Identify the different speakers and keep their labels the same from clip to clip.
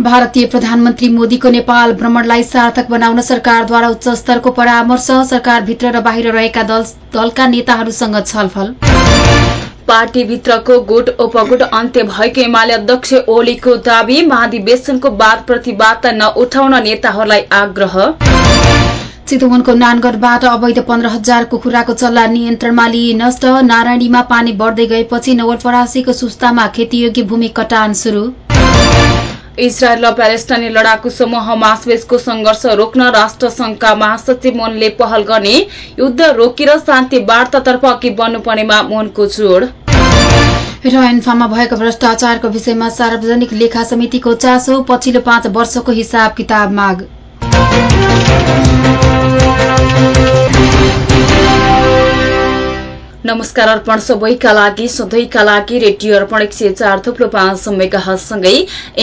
Speaker 1: भारतीय प्रधानमन्त्री मोदीको नेपाल भ्रमणलाई सार्थक बनाउन सरकारद्वारा उच्च स्तरको परामर्श सरकारभित्र र बाहिर रहेका दलका नेताहरूसँग छलफल।
Speaker 2: पार्टीभित्रको गुट उपगुट अन्त्य भएको एमाले अध्यक्ष ओलीको दावी महाधिवेशनको वाद प्रतिवाद नउठाउन नेताहरूलाई आग्रह।
Speaker 1: चितवनको नानगढबाट अवैध पन्ध्र हजार कुखुराको चल्ला नियन्त्रणमा लिए नष्ट नारायणीमा पानी बढ्दै गएपछि नवलपरासीको सुस्तामा खेतीयोग्य भूमि कटान शुरू
Speaker 2: इजरायल र प्यालेस्टाइनी लडाकु समूह मासवेजको संघर्ष रोक्न राष्ट्रसंघका महासचिव मोहनले पहल गर्ने युद्ध रोकेर शान्ति वार्तातर्फ अघि बढ्नुपर्नेमा मोहनको जोड़।
Speaker 1: र एन्फामा भएको भ्रष्टाचारको विषयमा सार्वजनिक लेखा समितिको चासो पछिल्लो पाँच वर्षको हिसाब किताब माग।
Speaker 2: नमस्कार अर्पण सबैका लागि सधैँका लागि रेडियो अर्पण एक सय चार थुप्रो पाँच मेगासँगै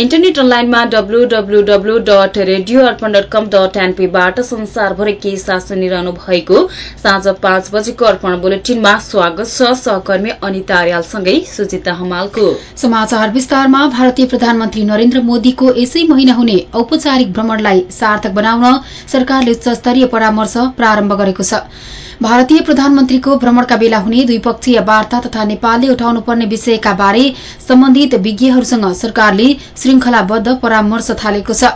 Speaker 2: इन्टरनेट अनलाइनमा W W W dot radio Arpan dot com dot एनपीबाट संसारभरि के साथ सुनिरहनु भएको साँझ पाँच बजेको अर्पण बुलेटिनमा स्वागत छ सहकर्मी अनिता आर्यालसँगै सुजिता हमालको।
Speaker 1: समाचार विस्तारमा भारतीय प्रधानमन्त्री नरेन्द्र मोदीको यसै महिना हुने औपचारिक भ्रमणलाई सार्थक बनाउन सरकारले उच्च स्तरीय परामर्श प्रारम्भ गरेको छ। भारतीय प्रधानमन्त्रीको भ्रमणका बेला हुने द्विपक्षीय वार्ता तथा नेपालले उठाउनुपर्ने विषयका बारे सम्बन्धित विज्ञहरूसँग सरकारले श्रृंखलाबद्ध परामर्श थालेको छ।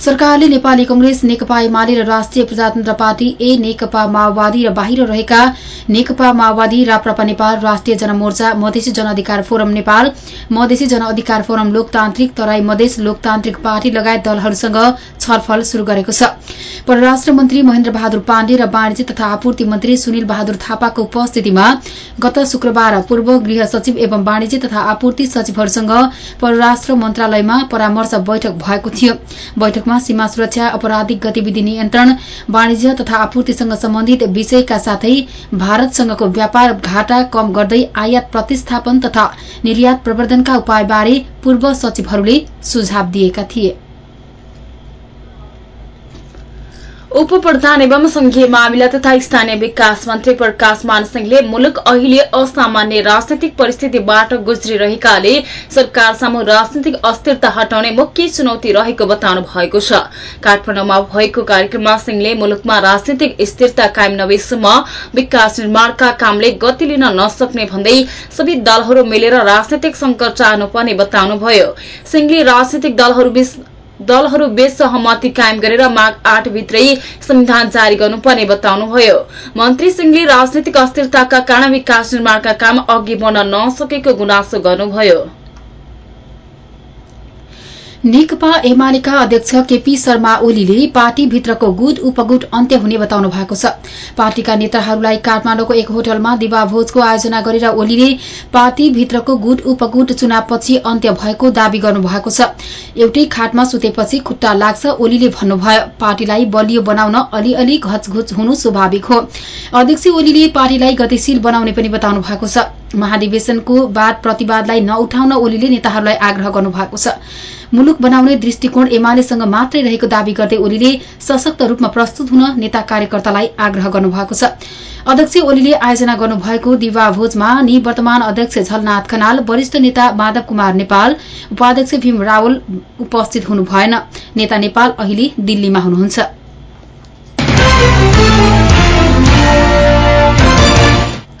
Speaker 1: सरकारले नेपाली कंग्रेस नेकपा एमाले र राष्ट्रिय प्रजातन्त्र पार्टी ए नेकपा माओवादी र बाहिर रहेका नेकपा माओवादी राप्रपा नेपाल राष्ट्रिय जनमोर्चा मधेसी जनअधिकार फोरम नेपाल मधेसी जनअधिकार फोरम लोकतान्त्रिक तराई मधेस लोकतान्त्रिक पार्टी लगायत दलहरूसँग छलफल शुरू गरेको छ। परराष्ट्र मन्त्री महेन्द्र बहादुर पाण्डे र वाणिज्य तथा आपूर्ति मन्त्री सुनिल बहादुर थापाको उपस्थितिमा गत शुक्रबार पूर्व गृह सचिव एवं वाणिज्य तथा आपूर्ति सचिवहरूसँग परराष्ट्र मन्त्रालयमा परामर्श बैठक भएको थियो। बैठकमा सीमा सुरक्षा अपराधिक गतिविधि नियन्त्रण वाणिज्य तथा आपूर्तिसँग सम्बन्धित विषयका साथै भारतसँगको व्यापार घाटा कम गर्दै आयात प्रतिस्थापन तथा निर्यात प्रवर्धनका उपायबारे पूर्व सचिवहरूले सुझाव दिएका थिए।
Speaker 2: उप प्रधान एवं संघीय मामिला तथा स्थानीय विकास मन्त्री प्रकाश मानसिंहले मुलुक अहिले असामान्य राजनैतिक परिस्थितिबाट गुज्रिरहेकाले सरकार सामु राजनैतिक अस्थिरता हटाउने मुख्य चुनौती रहेको बताउनु भएको छ। काठमाडौँमा भएको कार्यक्रममा सिंहले मुलुकमा राजनैतिक स्थिरता कायम नभएसम्म विकास निर्माणका कामले गति लिन नसक्ने भन्दै सबै दलहरू मिलेर राजनैतिक संकट चाहनुपर्ने बताउनुभयो। सिंहले राजनैतिक दलहरूबीच दलहरू बीच सहमति कायम गरेर माघ आठ भित्रै संविधान जारी गर्नुपर्ने बताउनुभयो। मन्त्री सिंहले राजनैतिक अस्थिरताका कारण विकास निर्माणका काम अघि बढ्न नसकेको गुनासो गर्नुभयो।
Speaker 1: नेकपा एमालेका अध्यक्ष केपी शर्मा ओलीले पार्टीभित्रको गुट उपगुट अन्त्य हुने बताउनु भएको छ। पार्टीका नेताहरूलाई काठमाडौँको एक होटलमा दिवाभोजको आयोजना गरेर ओलीले पार्टीभित्रको गुट उपगुट चुनावपछि अन्त्य भएको दावी गर्नुभएको छ। एउटै खाटमा सुतेपछि खुट्टा लाग्छ ओलीले भन्नुभयो। पार्टीलाई बलियो बनाउन अलिअलि घचघुच हुनु स्वाभाविक हो। अध्यक्ष ओलीले पार्टीलाई गतिशील बनाउने पनि बताउनु भएको छ। महाधिवेशनको बाद प्रतिवादलाई नउठाउन ओलीले नेताहरूलाई आग्रह गर्नुभएको छ। मुलुक बनाउने दृष्टिकोण एमालेसँग मात्रै रहेको दावी गर्दै ओलीले सशक्त रूपमा प्रस्तुत हुन नेता कार्यकर्तालाई आग्रह गर्नुभएको छ। अध्यक्ष ओलीले आयोजना गर्नुभएको दिवाभोजमा निवर्तमान अध्यक्ष झलनाथ खनाल वरिष्ठ नेता माधव कुमार नेपाल उपाध्यक्ष भीम रावल उपस्थित हुनु भएन नेता नेपाल अहिले दिल्लीमा हुनुहुन्छ।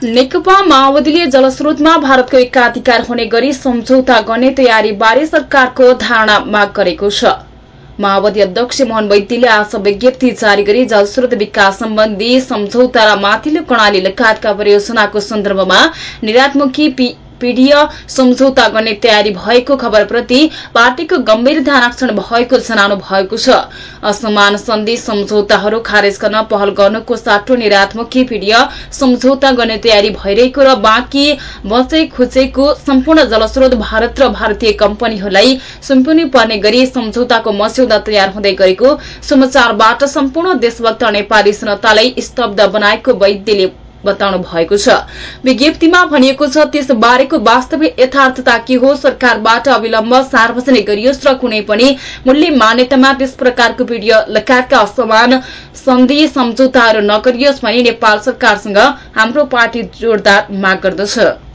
Speaker 2: नेकपा माओवादीले जलस्रोतमा भारतको एकाधिकार हुने गरी सम्झौता गर्ने तयारीबारे सरकारको धारणा माग गरेको छ। माओवादी अध्यक्ष मोहन वैद्यले आज विज्ञप्ति जारी गरी जलस्रोत विकास सम्बन्धी सम्झौता र माथिल्लो कर्णाली लगायतका परियोजनाको सन्दर्भमा निरात्मुखी पीडीय सम्झौता गर्ने तयारी भएको खबरप्रति पार्टीको गम्भीर ध्यानक्षण भएको जनाउनु भएको छ। असमान सन्धि सम्झौताहरू खारेज गर्न पहल गर्नुको साटो निरात्मकी पीडीय सम्झौता गर्ने तयारी भइरहेको र बाँकी बचे खुचेको सम्पूर्ण जलस्रोत भारत र भारतीय कम्पनीहरूलाई सुम्पिनु पर्ने गरी सम्झौताको मस्यौदा तयार हुँदै गरेको समाचारबाट सम्पूर्ण देशभक्त नेपाली जनतालाई स्तब्ध बनाएको वैद्यले बताउनु भएको छ। विज्ञप्तिमा भनिएको छ त्यसबारेको वास्तविक यथार्थता के हो सरकारबाट अविलम्ब सार्वजनिक गरियोस् र कुनै पनि मूल्य मान्यतामा त्यस प्रकारको भिडियो लगायतका असमान सन्धि सम्झौताहरू नगरियोस् भनी नेपाल सरकारसँग हाम्रो पार्टी जोरदार माग गर्दछ।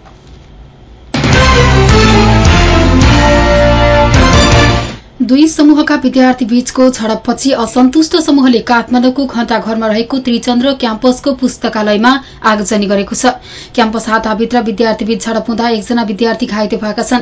Speaker 1: दुई समूहका विद्यार्थी बीचको झडपपछि असन्तुष्ट समूहले काठमाडौँको घण्टाघरमा रहेको त्रिचन्द्र क्याम्पसको पुस्तकालयमा आगजनी गरेको छ। क्याम्पस हाताभित्र विद्यार्थीबीच झडप हुँदा एकजना विद्यार्थी घाइते भएका छन्।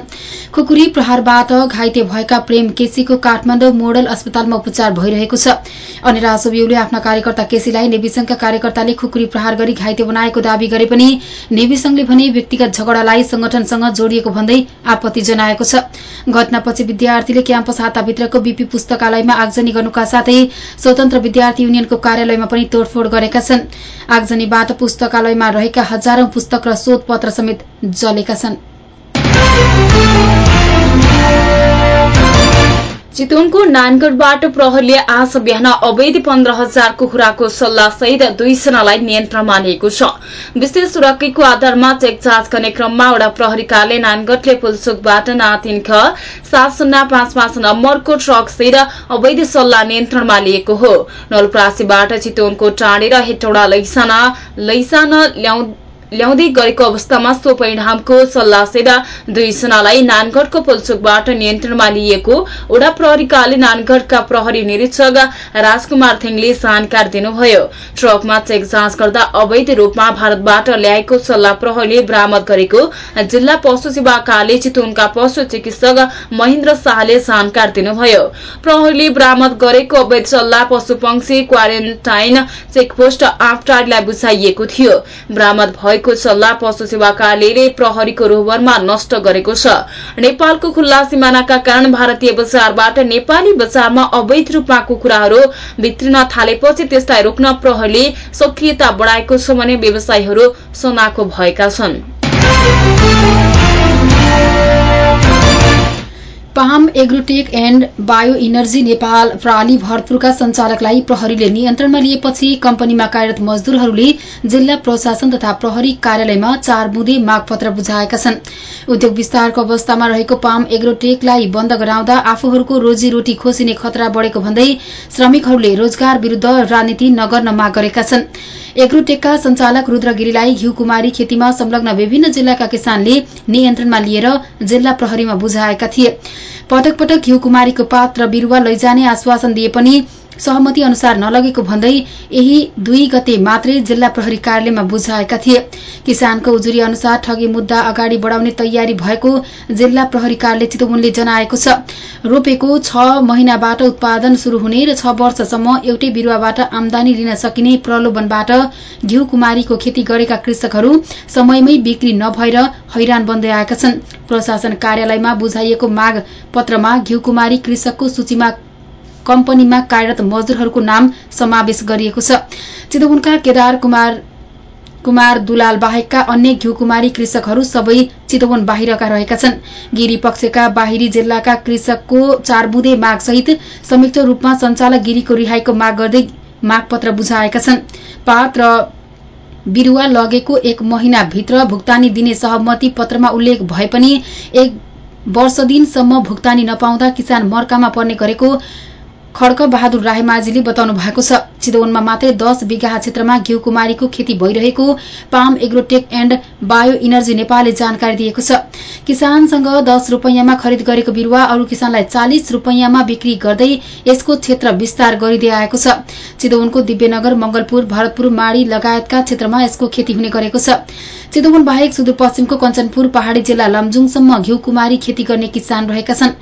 Speaker 1: खुकुरी प्रहारबाट घाइते भएका प्रेम केसीको काठमाडौँ मोडल अस्पतालमा उपचार भइरहेको छ। अनि राजोब्यूले आफ्ना कार्यकर्ता केसीलाई नेविसंघका कार्यकर्ताले खुकुरी प्रहार गरी घाइते बनाएको दावी गरे पनि नेविसंघले भने व्यक्तिगत झगडालाई संगठनसँग जोडिएको भन्दै आपत्ति जनाएको छ। घटनापछि विद्यार्थीले क्याम्पस हाताभित्रको बीपी पुस्तकालयमा आगजनी गर्नुका साथै स्वतन्त्र विद्यार्थी युनियनको कार्यालयमा पनि तोडफोड़ गरेका छन्। आगजनीबाट पुस्तकालयमा रहेका हजारौं पुस्तक र शोधपत्र समेत जलेका छन्।
Speaker 2: चितवनको नानगढबाट प्रहरीले आज बिहान अवैध पन्ध्र हजार कुखुराको सल्लाह सहित दुईजनालाई नियन्त्रणमा लिएको छ। विशेष सुरक्षाको आधारमा चेक जाँच गर्ने क्रममा वडा प्रहरी कार्य नानगढले पुलचोकबाट नातिन ख सात शून्य पाँच पाँच नम्बरको ट्रक सहित अवैध सल्लाह नियन्त्रणमा लिएको हो। नलप्रासीबाट चितवनको टाँडेर हेटौडा लैसान ल्याउँदै गरेको अवस्थामा सो परिणामको सल्लाहसेर दुईजनालाई नानगढको पुलचोकबाट नियन्त्रणमा लिएको ओडा प्रहरीकाले नानगढका प्रहरी निरीक्षक राजकुमार थिङले जानकारी दिनुभयो। ट्रकमा चेक जाँच गर्दा अवैध रूपमा भारतबाट ल्याएको सल्लाह प्रहरीले बरामद गरेको जिल्ला पशु सेवा कार्य चितवनका पशु चिकित्सक महेन्द्र शाहले जानकारी दिनुभयो। प्रहरीले बरामद गरेको अवैध सल्लाह पशुपक्षी क्वारेन्टाइन चेकपोस्ट आफटारीलाई बुझाइएको थियो। भएको सल्लाह पशु सेवा कार्यालयले प्रहरीको रोहबरमा नष्ट गरेको छ। नेपालको खुल्ला सिमानाका कारण भारतीय बजारबाट नेपाली बजारमा अवैध रूपमा कुखुराहरू भित्रिन थालेपछि त्यसलाई रोक्न प्रहरीले सक्रियता बढ़ाएको छ भने व्यवसायीहरू सनाको भएका छन्।
Speaker 1: Palm Agrotech and Bio Energy Nepal प्राली भरतपुरका संचालकलाई प्रहरीले नियन्त्रणमा लिएपछि कम्पनीमा कार्यरत मजदूरहरूले जिल्ला प्रशासन तथा प्रहरी कार्यालयमा चार बुँदे मागपत्र बुझाएका छन्। उद्योग विस्तारको अवस्थामा रहेको पाम एग्रोटेकलाई बन्द गराउँदा आफूहरूको रोजीरोटी खोसिने खतरा बढ़ेको भन्दै श्रमिकहरूले रोजगार विरूद्ध राजनीति नगर्न माग गरेका छन्। एग्रोटेकका संचालक रुद्रगिरीलाई घिउकुमारी खेतीमा संलग्न विभिन्न जिल्लाका किसानले नियन्त्रणमा लिएर जिल्ला प्रहरीमा बुझाएका थिए। पटक पटक घिउकुमारीको पात र बिरूवा लैजाने आश्वासन दिए पनि सहमति अनुसार नलगेको भन्दै यही दुई गते मात्रै जिल्ला प्रहरी कार्यालयमा बुझाएका थिए। किसानको उजुरी अनुसार ठगी मुद्दा अगाडि बढ़ाउने तयारी भएको जिल्ला प्रहरी कार्यालय चितवनले जनाएको छ। रोपेको छ महिनाबाट उत्पादन शुरू हुने र छ वर्षसम्म एउटै बिरूवाबाट आमदानी लिन सकिने प्रलोभनबाट घिउ कुमारीको खेती गरेका कृषकहरू समयमै बिक्री नभएर हैरान बन्दै आएका छन्। प्रशासन कार्यालयमा बुझाइएको माग पत्रमा घिउकुमारी कृषकको सूचीमा कम्पनीमा कार्यरत मजदूरहरूको नाम समावेश गरिएको छ। चितवनका केदार कुमार कुमार दुलाल बाहेकका अन्य घिउकुमारी कृषकहरू सबै चितवन बाहिरका रहेका छन्। गिरी पक्षका बाहिरी जिल्लाका कृषकको चार बुँदे माग सहित संयुक्त रूपमा संचालक गिरीको रिहाईको माग गर्दै मागपत्र बुझाएका छन्। पात र बिरूवा लगेको एक महिनाभित्र भुक्तानी दिने सहमति पत्रमा उल्लेख भए पनि एक वर्ष दिनसम्म भुक्तानी नपाउँदा किसान मर्कामा पर्ने गरेको खड्क बहादुर रायमाझीले बताउनु भएको छ। चितवनमा मात्रै दस बिघा क्षेत्रमा घिउ कुमारीको खेती भइरहेको palm agrotech and bio energy नेपालले जानकारी दिएको छ। किसानसँग दस रूपियाँमा खरिद गरेको बिरूवा अरू किसानलाई चालिस रूपियाँमा बिक्री गर्दै यसको क्षेत्र विस्तार गरिँदै आएको छ। चितवनको दिव्यनगर मंगलपुर भरतपुर माडी लगायतका क्षेत्रमा यसको खेती हुने गरेको छ। चितवन बाहेक सुदूरपश्चिमको कञ्चनपुर पहाड़ी जिल्ला लमजुङसम्म घिउ कुमारी खेती गर्ने किसान रहेका छन्।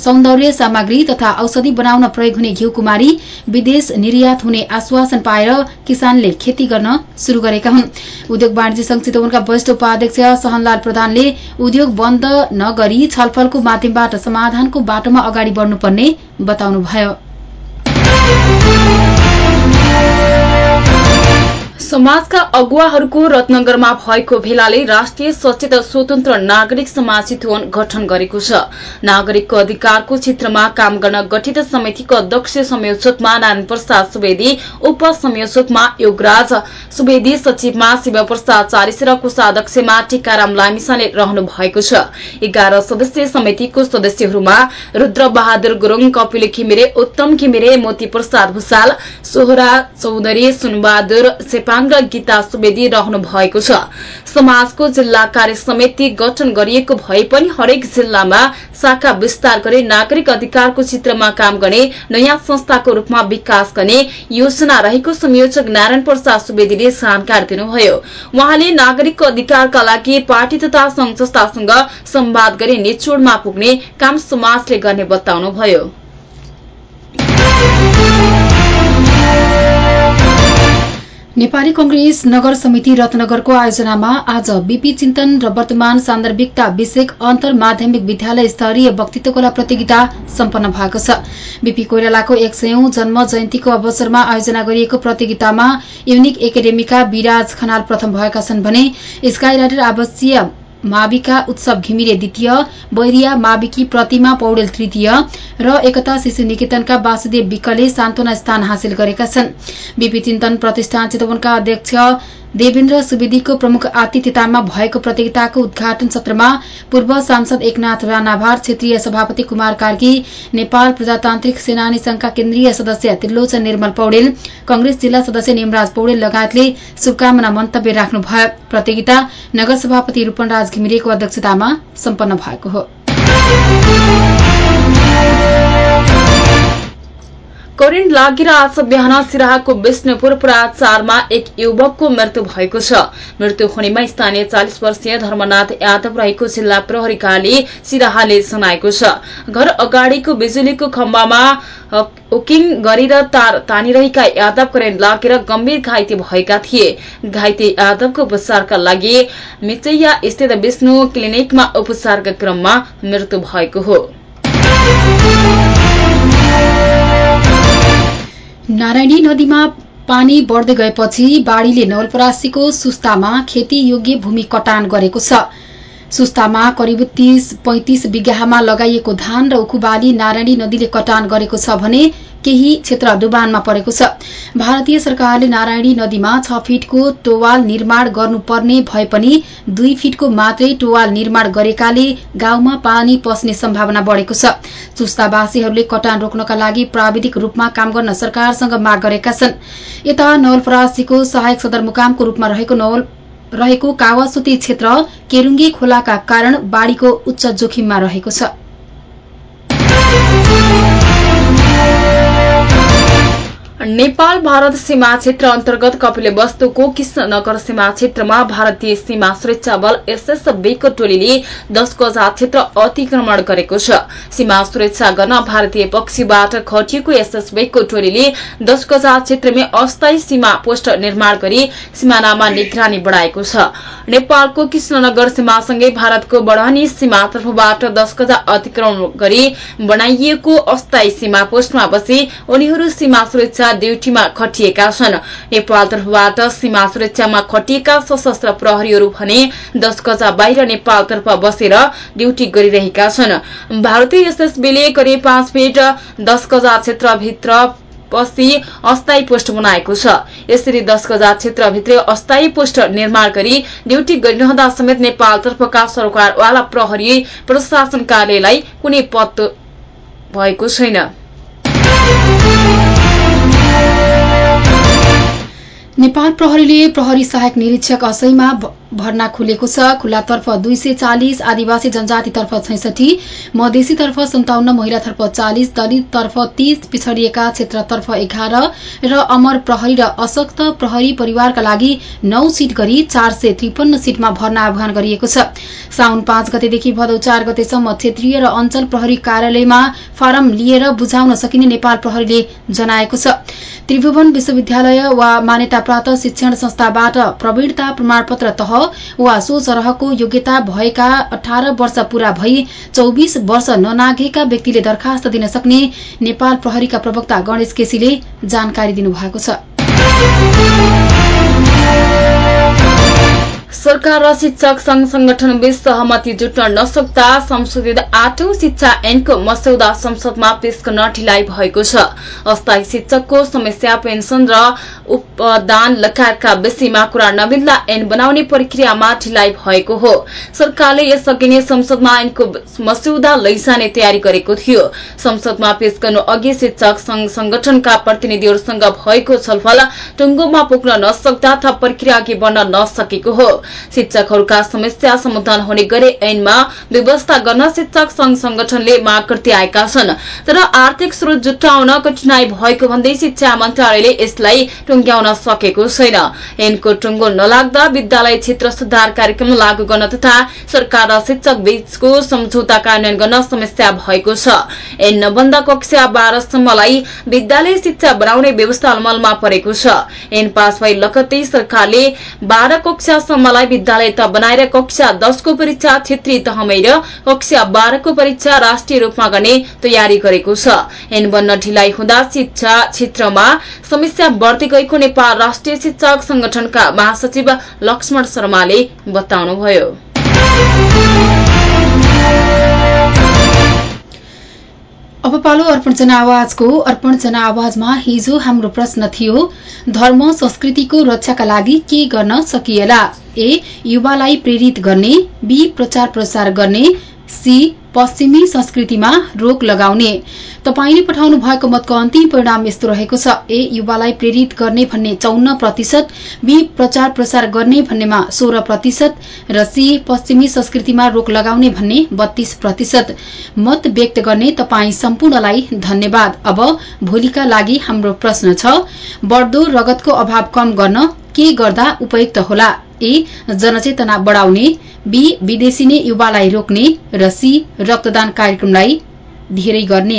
Speaker 1: सामग्री तथा औषधि बनाउन प्रयोग हुने घिउ कुमारी विदेश निर्यात हुने आश्वासन पाएर किसानले खेती गर्न शुरू गरेका हुन्। उद्योग वाणिज्य संघ चितवनका वरिष्ठ उपाध्यक्ष सहनलाल प्रधानले उद्योग बन्द नगरी छलफलको माध्यमबाट समाधानको बाटोमा अगाडि बढ्नुपर्ने बताउनुभयो।
Speaker 2: समाजका अगुवाहरूको रत्नगरमा भएको भेलाले राष्ट्रिय सचेत स्वतन्त्र नागरिक समाज चितवन गठन गरेको छ। नागरिकको अधिकारको क्षेत्रमा काम गर्न गठित समितिको अध्यक्ष संयोजकमा नारायण प्रसाद सुवेदी उप संयोजकमा योगराज सुवेदी सचिवमा शिव प्रसाद चालिस र कोषाध्यक्षमा टीकाराम लामिसाने रहनु भएको छ। एघार सदस्यीय समितिको सदस्यहरूमा रुद्र बहादुर गुरूङ कपिल घिमिरे उत्तम घिमिरे मोती प्रसाद भूषाल सोहरा चौधरी सुनबहादुर चेपाङ र गीता सुवेदी रहनु भएको छ। समाजको जिल्ला कार्य समिति गठन गरिएको भए पनि हरेक जिल्लामा शाखा विस्तार गरी नागरिक अधिकारको क्षेत्रमा काम गर्ने नयाँ संस्थाको रूपमा विकास गर्ने योजना रहेको संयोजक नारायण प्रसाद सुवेदीले जानकारी दिनुभयो। उहाँले नागरिकको अधिकारका लागि पार्टी तथा संघ संस्थासँग संवाद गरी निचोडमा पुग्ने काम समाजले गर्ने बताउनुभयो।
Speaker 1: नेपाली कंग्रेस नगर समिति रत्नगरको आयोजनामा आज बीपी चिन्तन र वर्तमान सान्दर्भिकता विषयक अन्तर माध्यमिक विद्यालय स्तरीय वक्तित्व कला प्रतियोगिता सम्पन्न भएको छ। बीपी कोइरालाको एक सयौं जन्म जयन्तीको अवसरमा आयोजना गरिएको प्रतियोगितामा युनिक एकाडेमीका विराज खनाल प्रथम भएका छन् भने स्काई राइडर आवासीय माविका उत्सव घिमिरे द्वितीय बैरिया माविकी प्रतिमा पौडेल तृतीय र एकता शिशु निकेतनका वासुदेव विकले सान्त्वना स्थान हासिल गरेका छन्। बीपी चिन्तन प्रतिष्ठान चितवनका अध्यक्ष देवेन्द्र सुवेदीको प्रमुख आतिथ्यतामा भएको प्रतियोगिताको उद्घाटन सत्रमा पूर्व सांसद एकनाथ राणाभार क्षेत्रीय सभापति कुमार कार्की नेपाल प्रजातान्त्रिक सेनानी संघका केन्द्रीय सदस्य त्रिलोचन निर्मल पौडेल कंग्रेस जिल्ला सदस्य निमराज पौडेल लगायतले शुभकामना मन्तव्य राख्नुभयो। प्रतियोगिता नगर सभापति रूपनराज घिमिरेको अध्यक्षतामा सम्पन्न भएको हो।
Speaker 2: करेन्ट लागेर आज बिहान सिराहाको विष्णुपुर पुराचारमा एक युवकको मृत्यु भएको छ। मृत्यु हुनेमा स्थानीय चालिस वर्षीय धर्मनाथ यादव रहेको जिल्ला प्रहरीकाले सिराहाले जनाएको छ। घर अगाडिको बिजुलीको खम्बामा उकिङ गरेर तार तानिरहेका यादव करेन्ट लागेर गम्भीर घाइते भएका थिए। घाइते यादवको उपचारका लागि मिचैया स्थित विष्णु क्लिनिकमा उपचारका क्रममा मृत्यु भएको हो।
Speaker 1: नारायणी नदीमा पानी बढ्दै गएपछि बाढ़ीले नवलपरासीको सुस्तामा खेती योग्य भूमि कटान गरेको छ। सुस्तामा करिब तीस पैंतिस बिघामा लगाइएको धान र उखुबाली नारायणी नदीले कटान गरेको छ भने केही क्षेत्र डुबानमा परेको छ। भारतीय सरकारले नारायणी नदीमा छ फिटको टोवाल निर्माण गर्नुपर्ने भए पनि दुई फिटको मात्रै टोवाल निर्माण गरेकाले गाउँमा पानी पस्ने सम्भावना बढ़ेको छ। चुस्तावासीहरूले कटान रोक्नका लागि प्राविधिक रूपमा काम गर्न सरकारसँग माग गरेका छन्। यता नवलपरासीको सहायक सदरमुकामको रूपमा रहेको नवल रहेको कावासुती क्षेत्र केरुङ्गे खोलाका कारण बाढ़ीको उच्च जोखिममा रहेको छ।
Speaker 2: नेपाल भारत सीमा क्षेत्र अन्तर्गत कपिले वस्तुको कृष्णनगर सीमा क्षेत्रमा भारतीय सीमा सुरक्षा बल एसएसबीको टोलीले गजा क्षेत्र अतिक्रमण गरेको छ। सीमा सुरक्षा गर्न भारतीय पक्षबाट खटिएको एसएसबीको टोलीले दश गजा क्षेत्रमै अस्थायी सीमा पोस्ट निर्माण गरी सिमानामा निगरानी बढ़ाएको छ। नेपालको कृष्णनगर सीमासँगै भारतको बढ़नी सीमा तर्फबाट दश गजा अतिक्रमण गरी बनाइएको अस्थायी सीमा पोस्टमा बसी उनीहरू सीमा सुरक्षा ड्यूटीमा खटिएका छन्। नेपाल तर्फबाट सीमा सुरक्षामा खटिएका सशस्त्र प्रहरीहरू भने दश गजा बाहिर नेपालतर्फ बसेर ड्यूटी गरिरहेका छन्। भारतीय एसएसबीले करिब पाँच फिट दश गजा क्षेत्रभित्र पसी अस्थायी पोस्ट बनाएको छ। यसरी दश गजा क्षेत्रभित्र अस्थायी पोस्ट निर्माण गरी ड्यूटी गरिरहँदा समेत नेपालतर्फका सरकारवाला प्रहरी प्रशासन कार्यालयलाई कुनै पत्तो भएको छैन।
Speaker 1: नेपाल प्रहरीले प्रहरी सहायक निरीक्षक असैमा भर्ना खुलेको छ। खुल्लातर्फ दुई सय चालिस आदिवासी जनजातितर्फ छैसठी मधेसीतर्फ सन्ताउन्न महिलातर्फ चालिस दलिततर्फ तीस पिछड़िएका क्षेत्रतर्फ एघार र अमर प्रहरी र अशक्त प्रहरी परिवारका लागि नौ सीट गरी चार सय त्रिपन्न सीटमा भर्ना आह्वान गरिएको छ। साउन पाँच गतेदेखि भदौ चार गतेसम्म क्षेत्रीय र अञ्चल प्रहरी कार्यालयमा फारम लिएर बुझाउन सकिने नेपाल प्रहरीले जनाएको छ। त्रिभुवन विश्वविद्यालय वा मान्यता प्राप्त शिक्षण संस्थाबाट प्रवीणता प्रमाणपत्र तह वा सो सरहको योग्यता भएका अठार वर्ष पूरा भई चौबिस वर्ष ननाघेका व्यक्तिले दरखास्त दिन सक्ने नेपाल प्रहरीका प्रवक्ता गणेश केसीले जानकारी दिनुभएको छ।
Speaker 2: सरकार र शिक्षक संघ संगठन बीच सहमति जुट्न नसक्दा संशोधित आठौं शिक्षा ऐनको मस्यौदा संसदमा पेश गर्न ढिलाइ भएको छ। अस्थायी शिक्षकको समस्या पेन्सन र उपदान लगायतका विषयमा कुरा नमिल्दा ऐन बनाउने प्रक्रियामा ढिलाइ भएको हो। सरकारले यसअघि नै संसदमा ऐनको मस्यौदा लैजाने तयारी गरेको थियो। संसदमा पेश गर्नु अघि शिक्षक संघ संगठनका प्रतिनिधिहरूसँग भएको छलफल टुङ्गोमा पुग्न नसक्दा थप प्रक्रिया अघि बढ्न नसकेको हो। शिक्षकहरूका समस्या समाधान हुने गरी ऐनमा व्यवस्था गर्न शिक्षक संघ संगठनले माग गर्दै आएका छन्। तर आर्थिक स्रोत जुटाउन कठिनाई भएको भन्दै शिक्षा मन्त्रालयले यसलाई टुंग्याउन सकेको छैन। ऐनको टुङ्गो नलाग्दा विद्यालय क्षेत्र सुधार कार्यक्रम लागू गर्न तथा सरकार र शिक्षक बीचको सम्झौता कार्यान्वयन गर्न समस्या भएको छ। ऐन नबन्द कक्षा बाह्रसम्मलाई विद्यालय शिक्षा बनाउने व्यवस्था अमलमा परेको छ। ऐन पास भई लगत्तै सरकारले बाह्र कक्षासम्मलाई विद्यालय त बनाएर कक्षा दशको परीक्षा क्षेत्रीय तहमै र कक्षा बाह्रको परीक्षा राष्ट्रिय रूपमा गर्ने तयारी गरेको छ ऐन बन्न ढिलाइ हुँदा शिक्षा क्षेत्रमा समस्या बढ़दै गएको नेपाल राष्ट्रिय शिक्षक संगठनका महासचिव लक्ष्मण शर्माले बताउनुभयो
Speaker 1: अब पालो अर्पण जनावाजको अर्पण जनावाजमा हिजो हाम्रो प्रश्न थियो धर्म संस्कृतिको रक्षाका लागि के गर्न सकिएला? ए युवालाई प्रेरित गर्ने बी प्रचार प्रसार गर्ने सी पश्चिमी संस्कृतिमा रोक लगाउने। तपाईँले पठाउनु भएको मतको अन्तिम परिणाम यस्तो रहेको छ। ए युवालाई प्रेरित गर्ने भन्ने चौन्न प्रतिशत बी प्रचार प्रसार गर्ने भन्नेमा सोह्र प्रतिशत र सी पश्चिमी संस्कृतिमा रोक लगाउने भन्ने बत्तीस प्रतिशत। मत व्यक्त गर्ने तपाईँ सम्पूर्णलाई धन्यवाद। अब भोलिका लागि हाम्रो प्रश्न छ बढ्दो रगतको अभाव कम गर्न के गर्दा उपयुक्त होला? ए जनचेतना बढ़ाउने। बी विदेशी नै युवालाई रोक्ने र सी रक्तदान कार्यक्रमलाई धेरै गर्ने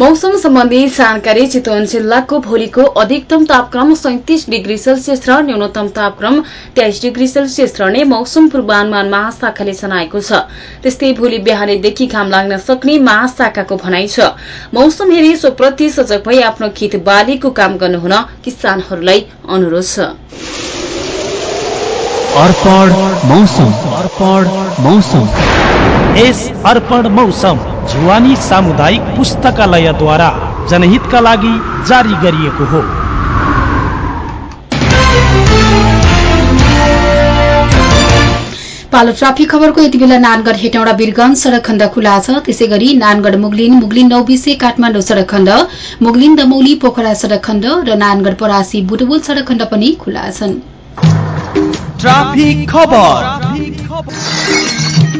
Speaker 2: मौसम सम्बन्धी जानकारी चितवन जिल्लाको भोलिको अधिकतम तापक्रम सैतिस डिग्री सेल्सियस र न्यूनतम तापक्रम तेइस डिग्री सेल्सियस रहने मौसम पूर्वानुमान महाशाखाले जनाएको छ। त्यस्तै भोलि बिहानैदेखि घाम लाग्न सक्ने महाशाखाको भनाइ छ। मौसम हेरी सोप्रति सजग भई आफ्नो खेत बालीको काम गर्नुहुन किसानहरूलाई अनुरोध छ।
Speaker 3: मौसम अर्पण मौसम यस अर्पण मौसम जुवानी सामुदायिक पुस्तकालयद्वारा जनहितका लागि जारी गरिएको हो।
Speaker 1: पालो ट्राफिक खबरको यति बेला नानगढ हेटौँडा वीरगंज सड़क खण्ड खुला छ। त्यसै गरी नानगढ मुगलिन मुगलिन नौबिसे काठमाडौँ सड़क खण्ड मुगलिन दमौली पोखरा सड़क खण्ड र नानगढ परासी बुटबुल सड़क खण्ड पनि खुला छन्।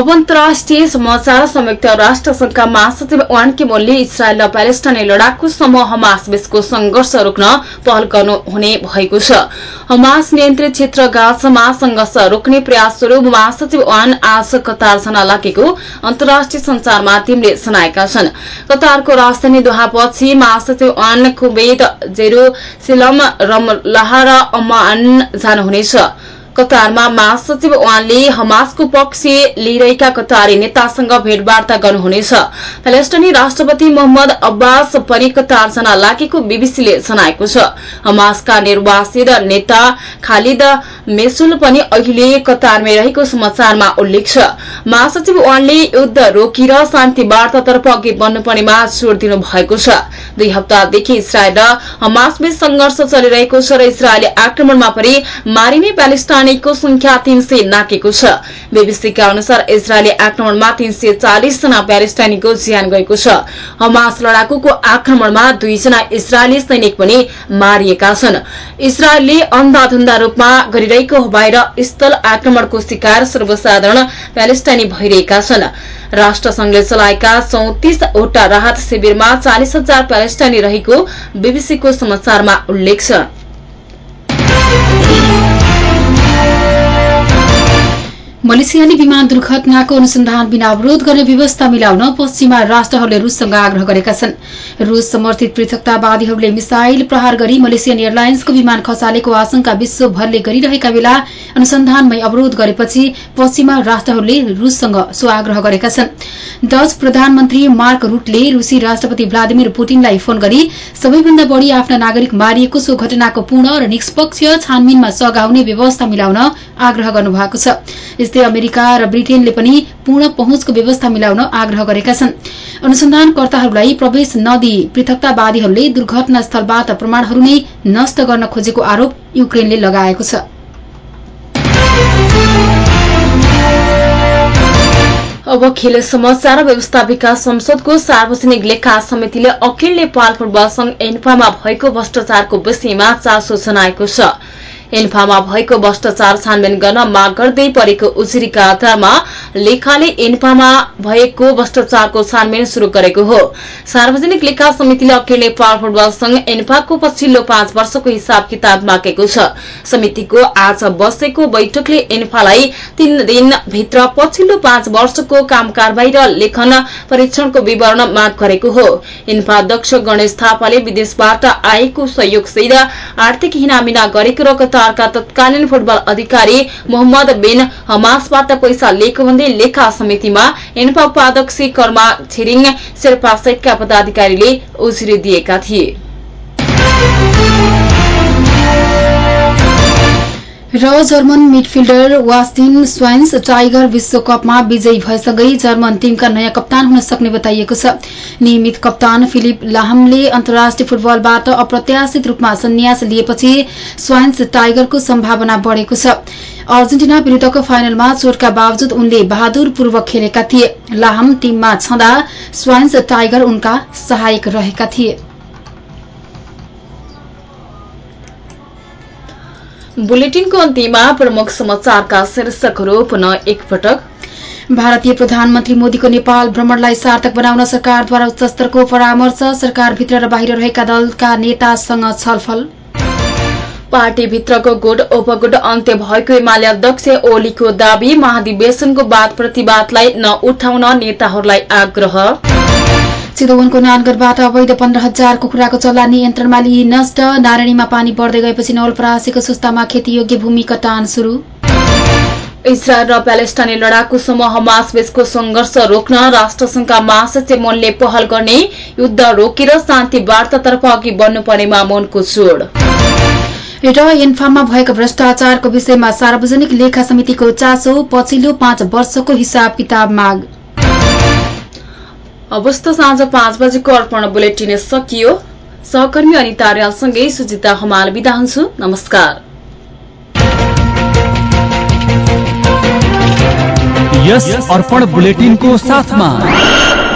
Speaker 2: अब अन्तर्राष्ट्रिय समाचार संयुक्त राष्ट्र संघका महासचिव वान किमोनले इजरायल र प्यालेस्टाइनी लडाकु समूह हमास बीचको संघर्ष रोक्न पहल गर्नुहुने भएको छ हमास नियन्त्रित क्षेत्र गाजामा संघर्ष रोक्ने प्रयास स्वरूप महासचिव वान आज कतार जान लागेको अन्तर्राष्ट्रिय संचार माध्यमले जनाएका छन् कतारको राजधानी दोहापछि महासचिव वान कुवेत जेरूसलम रमलाह र अमान जानुहुनेछ कतारमा महासचिव वानले हमासको पक्ष लिइरहेका कतारी नेतासँग भेटवार्ता गर्नुहुनेछ। प्यालेस्टाइनी राष्ट्रपति मोहम्मद अब्बास पनि कतार जान लागेको बीबीसीले जनाएको छ। हमासका निर्वासित नेता खालिद मेसुल पनि अहिले कतारमै रहेको समाचारमा उल्लेख छ। महासचिव वानले युद्ध रोकेर शान्ति वार्तातर्फ अघि बढ्नुपर्नेमा जोड़ दिनु भएको छ। दुई हप्तादेखि इसरायल र हमासबीच संघर्ष चलिरहेको छ र इसरायली आक्रमणमा पनि मारिने प्यालेस्टाइनीको संख्या तीन सय नाकेको छ। बीबीसीका अनुसार इजरायली आक्रमणमा तीन सय चालिस जना प्यालेस्टाइनीको ज्यान गएको छ। हमास लडाकुको आक्रमणमा दुईजना इजरायली सैनिक पनि मारिएका छन्। इजरायलले अन्धाधुन्दा रूपमा गरिरहेको हवाई र स्थल आक्रमणको शिकार सर्वसाधारण प्यालेस्टाइनी भइरहेका छन्। राष्ट्रसंघले चलाएका चौतिसवटा राहत शिविरमा चालिस हजार प्यालेस्टाइनी रहेको बीबीसीको समाचारमा उल्लेख छ।
Speaker 1: मलेसियाली विमान दुर्घटनाको अनुसन्धान बिना अवरोध गर्ने व्यवस्था मिलाउन पश्चिमा राष्ट्रहरूले रूससँग आग्रह गरेका छन्। रूस समर्थित पृथकतावादीहरूले मिसाइल प्रहार गरी मलेसियन एयरलाइन्सको विमान खसालेको आशंका विश्वभरले गरिरहेका बेला अनुसन्धानमै अवरोध गरेपछि पश्चिमा राष्ट्रहरूले रूससँग सो आग्रह गरेका छन्। डच प्रधानमन्त्री मार्क रूटले रूसी राष्ट्रपति भ्लादिमिर पुटिनलाई फोन गरी सबैभन्दा बढ़ी आफ्ना नागरिक मारिएको सो घटनाको पूर्ण र निष्पक्ष छानबिनमा सघाउने व्यवस्था मिलाउन आग्रह गर्नुभएको छ। यस्तै अमेरिका र ब्रिटेनले पनि पूर्ण पहुँचको व्यवस्था मिलाउन आग्रह गरेका छन्। अनुसन्धानकर्ताहरूलाई प्रवेश नदिई पृथकतावादीहरूले दुर्घटना स्थलबाट प्रमाणहरू नै नष्ट गर्न खोजेको आरोप युक्रेनले लगाएको छ।
Speaker 2: अब खेल समाचार व्यवस्थापिका संसदको सार्वजनिक लेखा समितिले अखिल नेपाल फुटबल संघ एन्फामा भएको भ्रष्टाचारको विषयमा चासो जनाएको छ। एन्फामा भएको भ्रष्टाचार छानबिन गर्न माग गर्दै परेको उजुरीका आधारमा लेखाले एन्फामा भएको भ्रष्टाचारको छानबिन शुरू गरेको हो। सार्वजनिक लेखा समितिले अखिल नेपाल फुटबल संघ एन्फाको पछिल्लो पाँच वर्षको हिसाब किताब मागेको छ। समितिको आज बसेको बैठकले एन्फालाई तीन दिनभित्र पछिल्लो पाँच वर्षको काम कारवाही र लेखन परीक्षणको विवरण माग गरेको हो। इन्फा अध्यक्ष गणेश थापाले विदेशबाट आएको सहयोगसहित आर्थिक हिनामिना गरेको र कतारका तत्कालीन फुटबल अधिकारी मोहम्मद बिन हमासबाट पैसा लिएको भन्दै लेखा समितिमा इन्फा उपाध्यक्ष कर्मा छिरिङ शेर्पा सहितका पदाधिकारीले उजुरी दिएका थिए
Speaker 1: र German midfielder Bastian Schweinsteiger विश्वकपमा विजयी भएसँगै जर्मन टीमका नयाँ कप्तान हुन सक्ने बताइएको छ। नियमित कप्तान फिलिप लाहमले अन्तर्राष्ट्रिय फुटबलबाट अप्रत्याशित रूपमा सन्यास लिएपछि स्वाइन्स टाइगरको सम्भावना बढ़ेको छ। अर्जेन्टिना विरूद्धको फाइनलमा चोटका बावजुद उनले बहादुरपूर्वक खेलेका थिए। लाहम टीममा छँदा स्वाइन्स टाइगर उनका सहायक रहेका थिए।
Speaker 2: बुलेटिनको अन्त्यमा प्रमुख समाचारका शीर्षकहरू पुनः एकपटक।
Speaker 1: भारतीय प्रधानमन्त्री मोदीको नेपाल भ्रमणलाई सार्थक बनाउन सरकारद्वारा उच्च स्तरको परामर्श सरकारभित्र र बाहिर रहेका दलका नेतासँग छलफल।
Speaker 2: पार्टीभित्रको गुट उपगुट अन्त्य भएको एमाले अध्यक्ष ओलीको दावी महाधिवेशनको वाद प्रतिवादलाई नउठाउन नेताहरूलाई आग्रह।
Speaker 1: चितवनको नानगढबाट अवैध पन्ध्र हजार कुखुराको चल्ला नियन्त्रणमा लिई नष्ट। नारायणीमा पानी बढ्दै गएपछि नवलपरासीको सुस्तामा खेतीयोग्य भूमि कटान शुरू
Speaker 2: इजरायल र प्यालेस्टाइनी लडाकु समूह हमासबीचको संघर्ष रोक्न राष्ट्रसंघका महासचिव मोनले पहल गर्ने युद्ध रोकेर शान्ति वार्तातर्फ अघि बढ्नुपर्नेमा मोनको जोड़।
Speaker 1: र एन्फाममा भएको भ्रष्टाचारको विषयमा सार्वजनिक लेखा समितिको चासो पछिल्लो पाँच वर्षको हिसाब किताब माग।
Speaker 2: अवस्था साँझ पाँच बजेको अर्पण बुलेटिन सकियो। सहकर्मी अनिता अर्यालसँगै सुजिता हमाल बिदा हुन्छु। नमस्कार।
Speaker 4: यस अर्पण बुलेटिनको साथमा